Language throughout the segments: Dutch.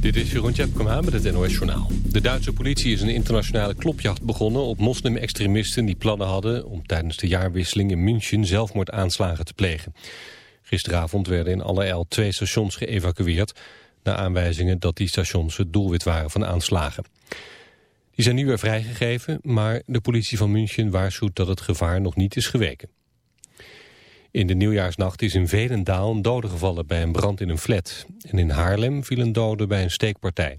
Dit is Jeroen Tjepkema met het NOS Journaal. De Duitse politie is een internationale klopjacht begonnen op moslim-extremisten die plannen hadden om tijdens de jaarwisseling in München zelfmoordaanslagen te plegen. Gisteravond werden in allerijl twee stations geëvacueerd na aanwijzingen dat die stations het doelwit waren van aanslagen. Die zijn nu weer vrijgegeven, maar de politie van München waarschuwt dat het gevaar nog niet is geweken. In de nieuwjaarsnacht is in Velendaal een dode gevallen bij een brand in een flat. En in Haarlem viel een dode bij een steekpartij.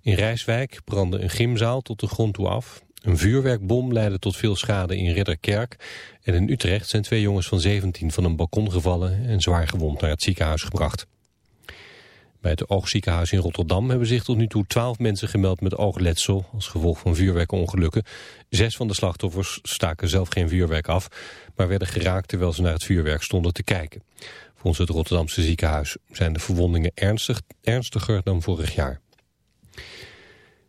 In Rijswijk brandde een gymzaal tot de grond toe af. Een vuurwerkbom leidde tot veel schade in Ridderkerk. En in Utrecht zijn twee jongens van 17 van een balkon gevallen en zwaar gewond naar het ziekenhuis gebracht. Bij het oogziekenhuis in Rotterdam hebben zich tot nu toe twaalf mensen gemeld met oogletsel als gevolg van vuurwerkongelukken. Zes van de slachtoffers staken zelf geen vuurwerk af, maar werden geraakt terwijl ze naar het vuurwerk stonden te kijken. Volgens het Rotterdamse ziekenhuis zijn de verwondingen ernstig, ernstiger dan vorig jaar.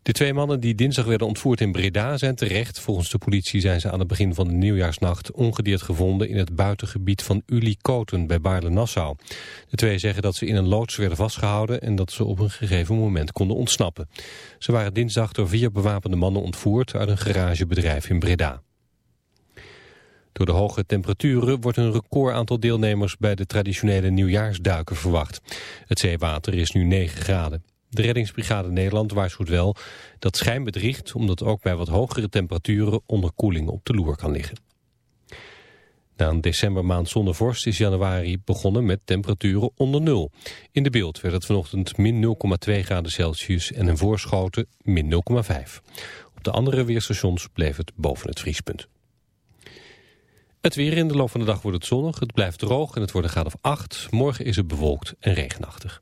De twee mannen die dinsdag werden ontvoerd in Breda zijn terecht. Volgens de politie zijn ze aan het begin van de nieuwjaarsnacht ongedeerd gevonden in het buitengebied van Ulikoten bij Baarle-Nassau. De twee zeggen dat ze in een loods werden vastgehouden en dat ze op een gegeven moment konden ontsnappen. Ze waren dinsdag door vier bewapende mannen ontvoerd uit een garagebedrijf in Breda. Door de hoge temperaturen wordt een record aantal deelnemers bij de traditionele nieuwjaarsduiken verwacht. Het zeewater is nu 9 graden. De reddingsbrigade Nederland waarschuwt wel dat schijn bedriegt... omdat ook bij wat hogere temperaturen onderkoeling op de loer kan liggen. Na een decembermaand zonder vorst is januari begonnen met temperaturen onder nul. In de beeld werd het vanochtend min 0,2 graden Celsius en een voorschoten min 0,5. Op de andere weerstations bleef het boven het vriespunt. Het weer in de loop van de dag wordt het zonnig, het blijft droog en het wordt een graad of 8. Morgen is het bewolkt en regenachtig.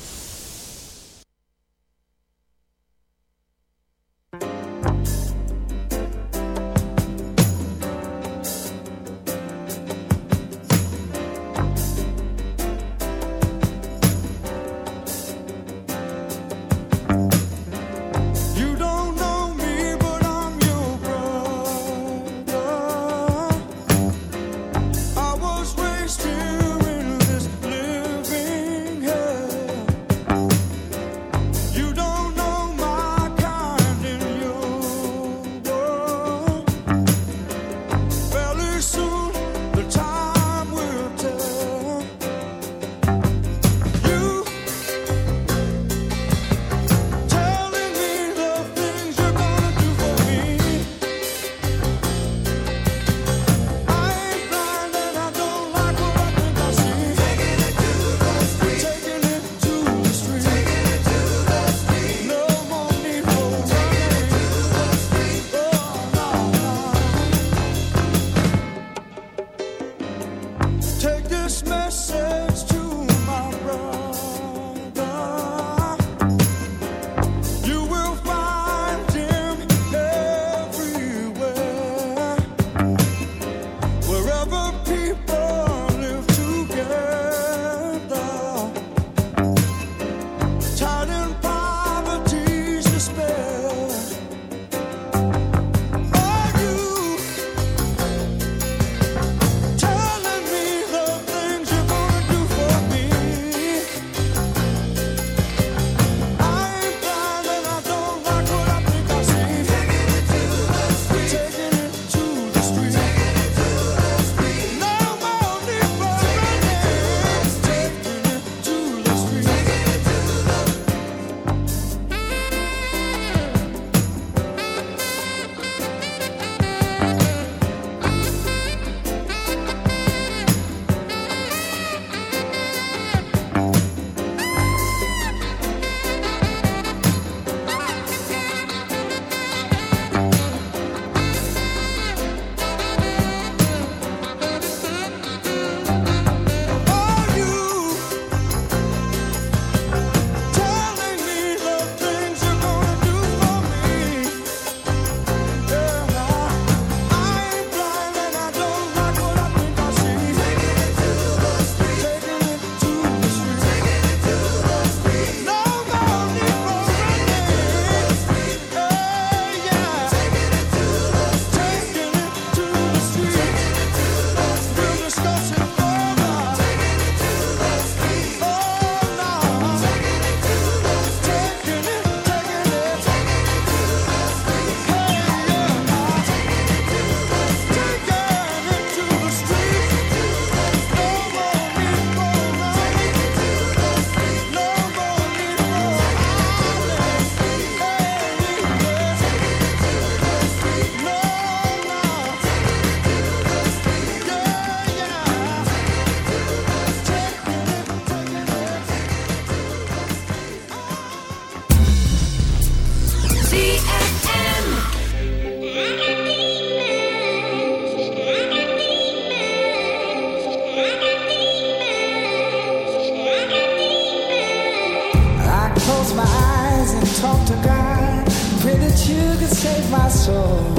close my eyes and talk to God. Pray that you could save my soul.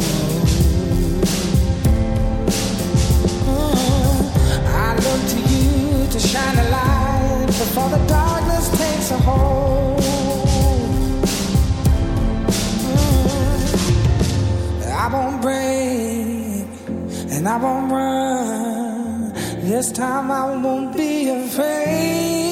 Mm-hmm. I look to you to shine a light before the darkness takes a hold. Mm. I won't break and I won't run. This time I won't be afraid.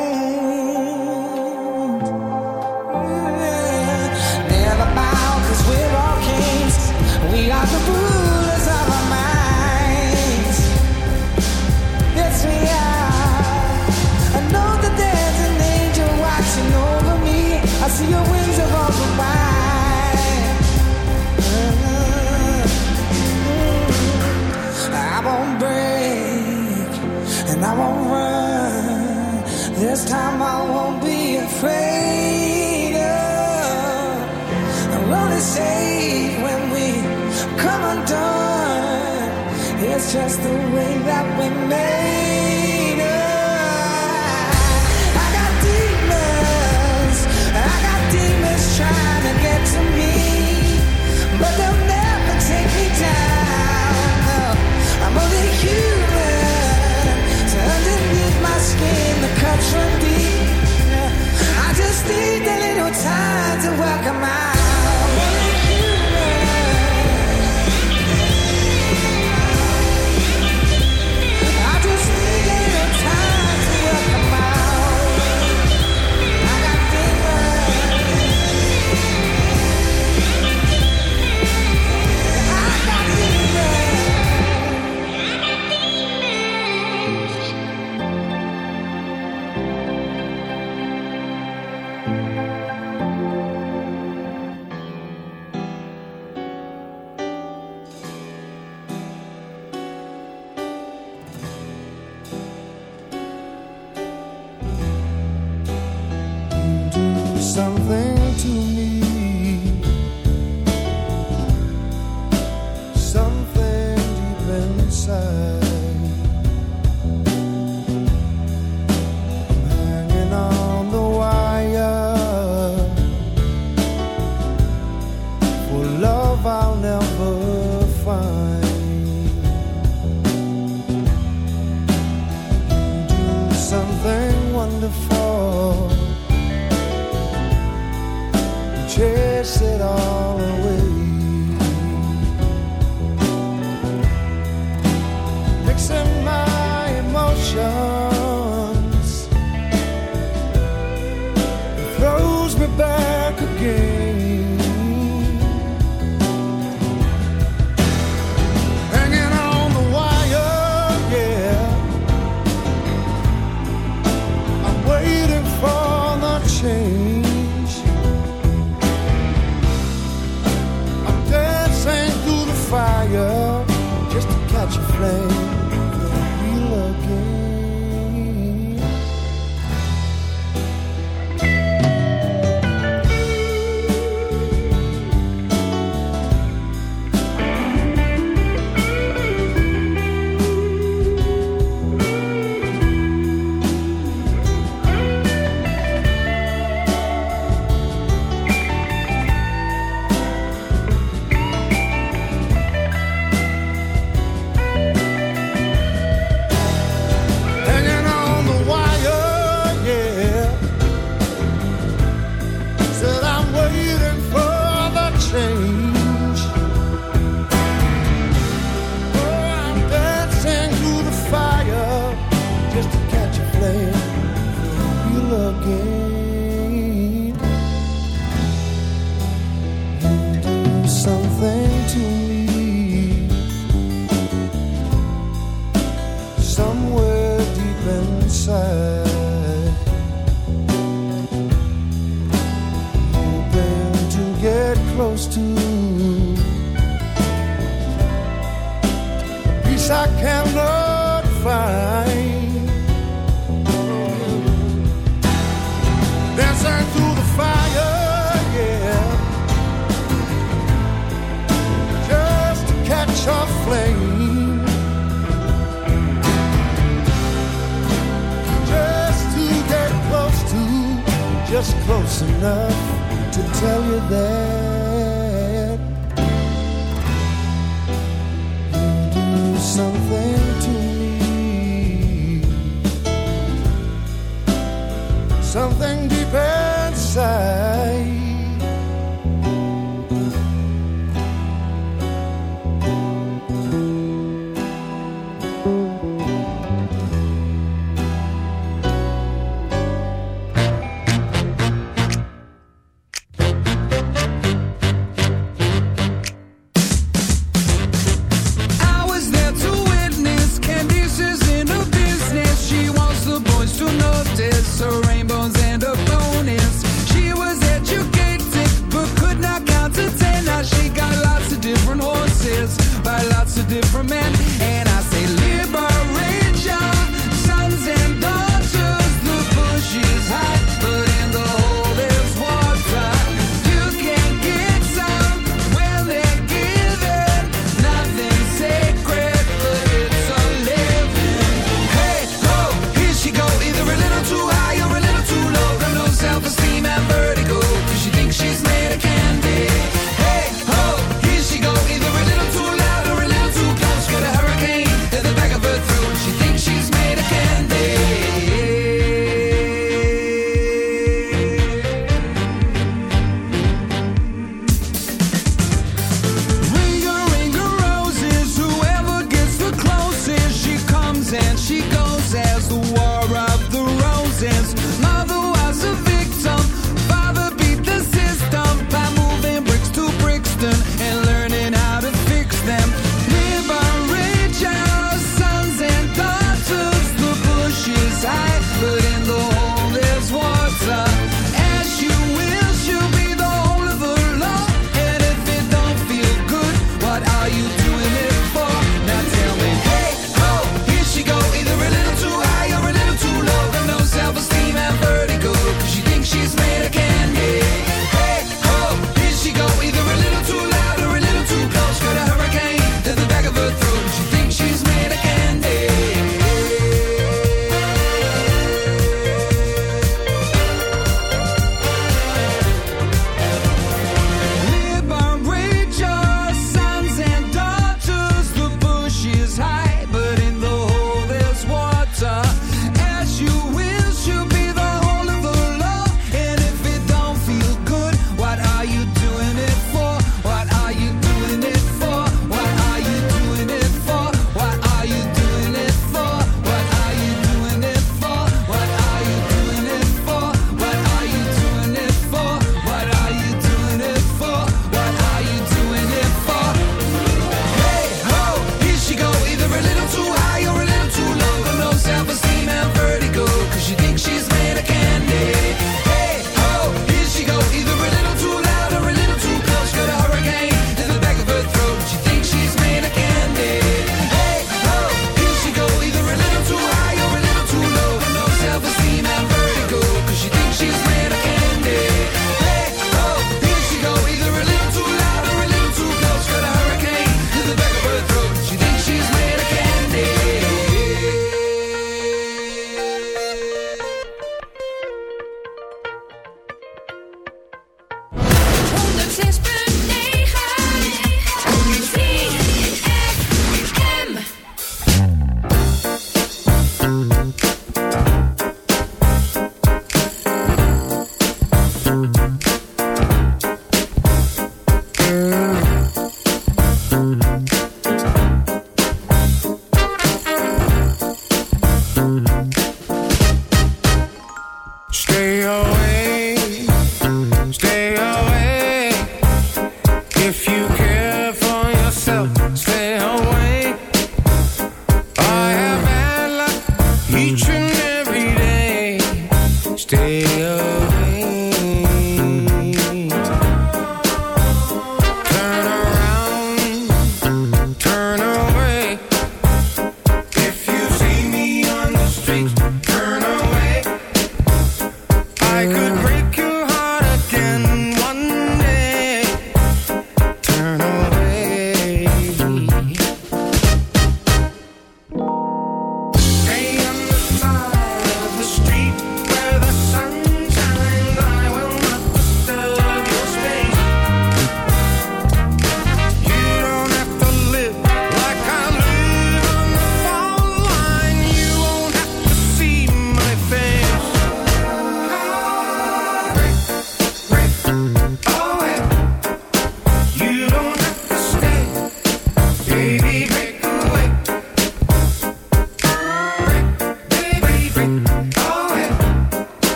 And I won't run. This time I won't be afraid. The road is safe when we come undone. It's just the way that we made. I just need a little time to work on my. chase it all away. Dancing through the fire, yeah. Just to catch a flame. Just to get close to, just close enough to tell you that. You do something side.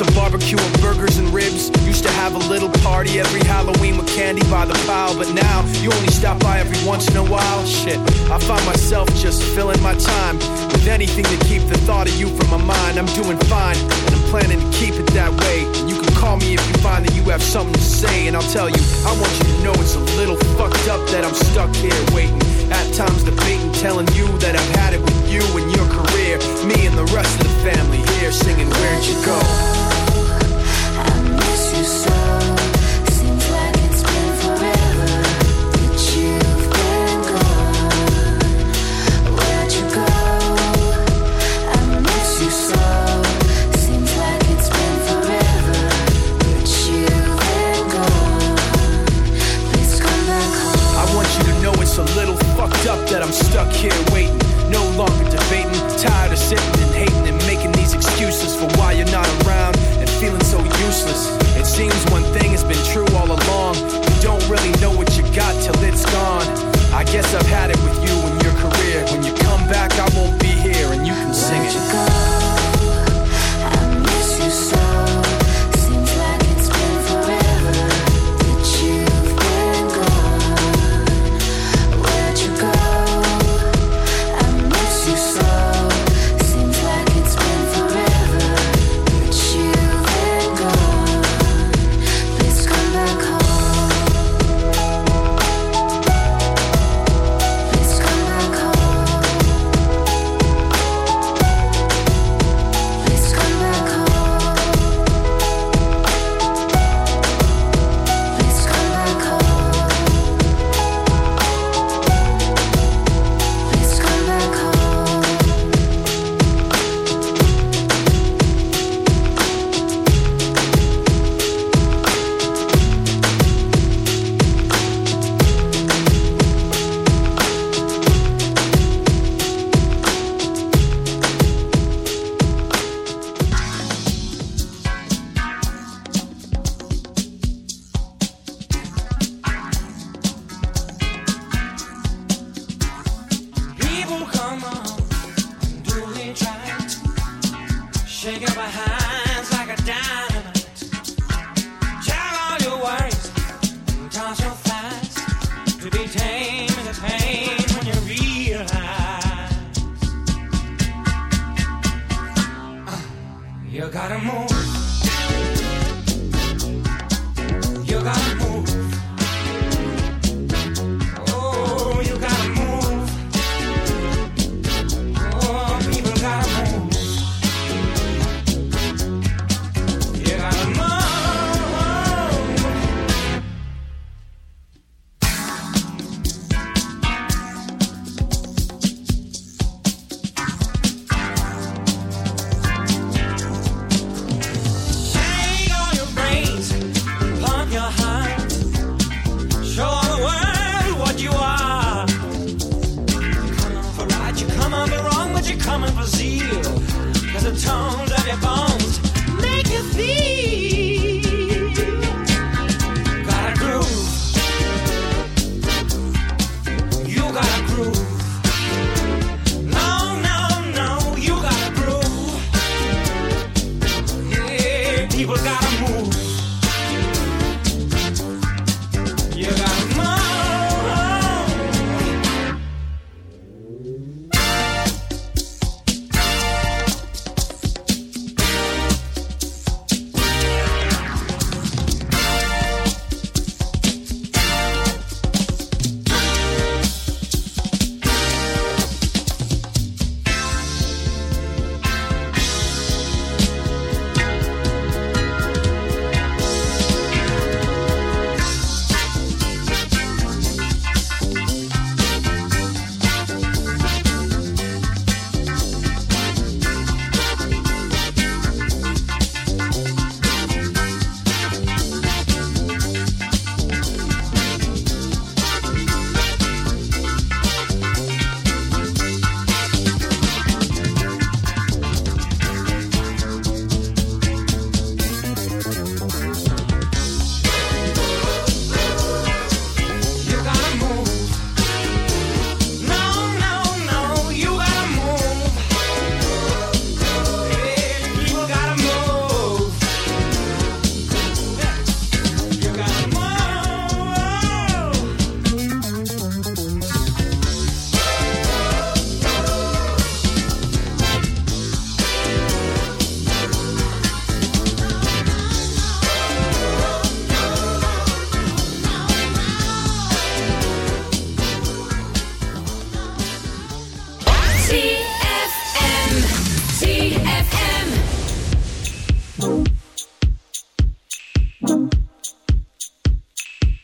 to barbecue and burgers and ribs. Used to have a little party every Halloween with candy by the pile. But now you only stop by every once in a while. Shit, I find myself just filling my time with anything to keep the thought of you from my mind. I'm doing fine, and I'm planning to keep it that way. You Call me if you find that you have something to say, and I'll tell you. I want you to know it's a little fucked up that I'm stuck here waiting. At times debating, telling you that I've had it with you and your career. Me and the rest of the family here singing, Where'd you go?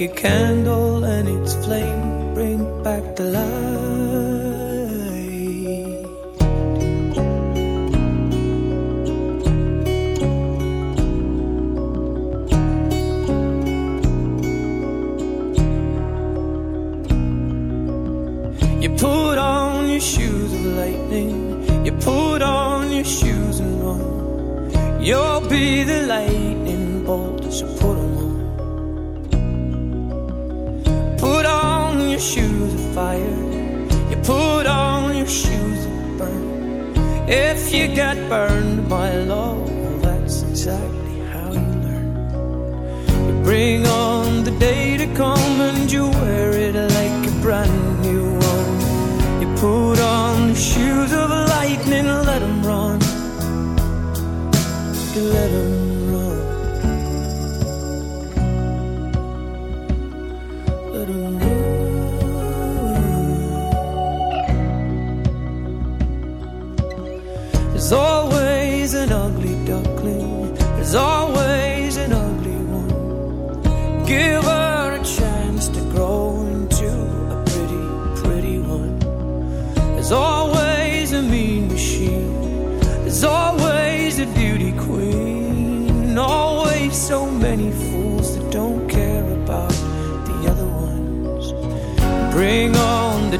like you can. spring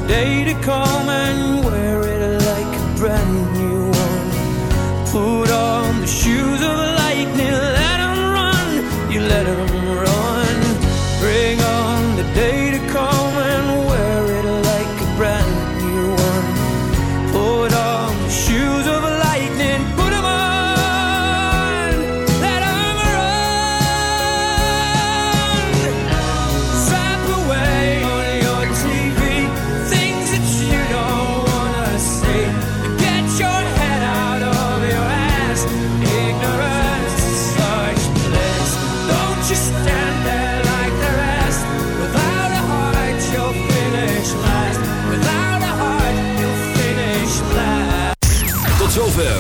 day to come